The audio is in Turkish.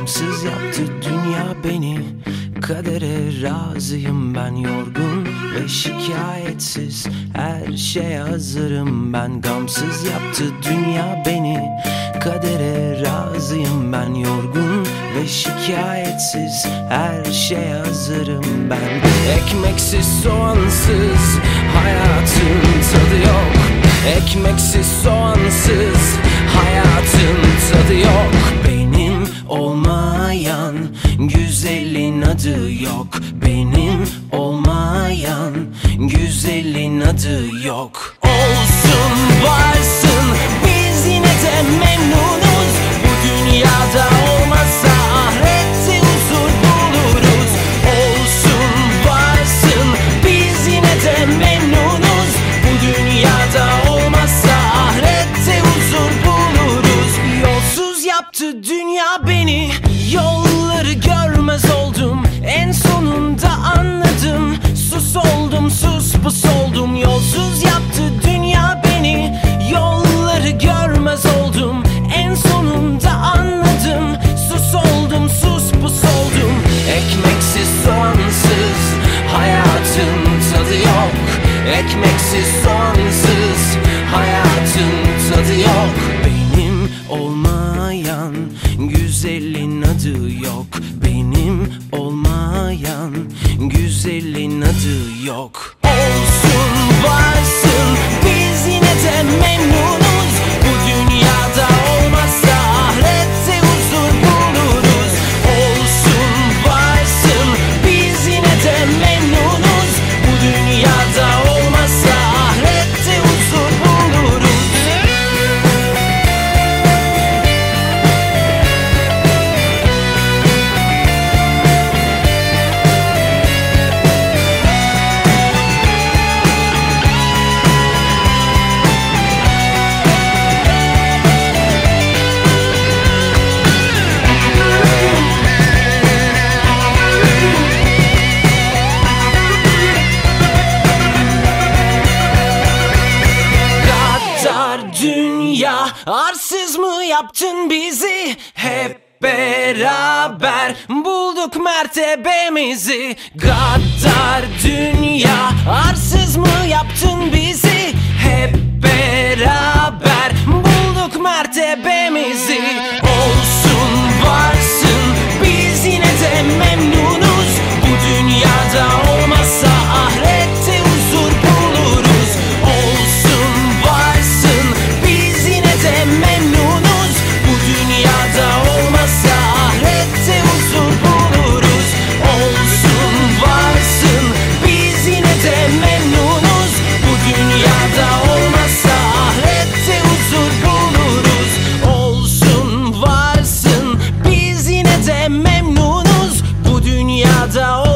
Gamsız yaptı dünya beni. Kadere razıyım ben yorgun ve şikayetsiz. Her şeye hazırım ben. Gamsız yaptı dünya beni. Kadere razıyım ben yorgun ve şikayetsiz. Her şeye hazırım ben. Ekmeksiz soğansız hayatın tadı yok. Ekmeksiz soğansız güzelin adı yok. Benim olmayan güzelin adı yok. Olsun varsın biz yine de memnunuz oldum Yolsuz yaptı dünya beni. Yolları görmez oldum En sonunda anladım. Sus oldum sus pus oldum Ekmeksiz soğansız Hayatın tadı yok. Ekmeksiz soğansız Hayatın tadı yok. Benim olmayan Güzelin adı yok. Benim olmayan Güzelin adı yok. Olsun arsız mı yaptın bizi? Hep beraber bulduk mertebemizi Gaddar dünya arsız down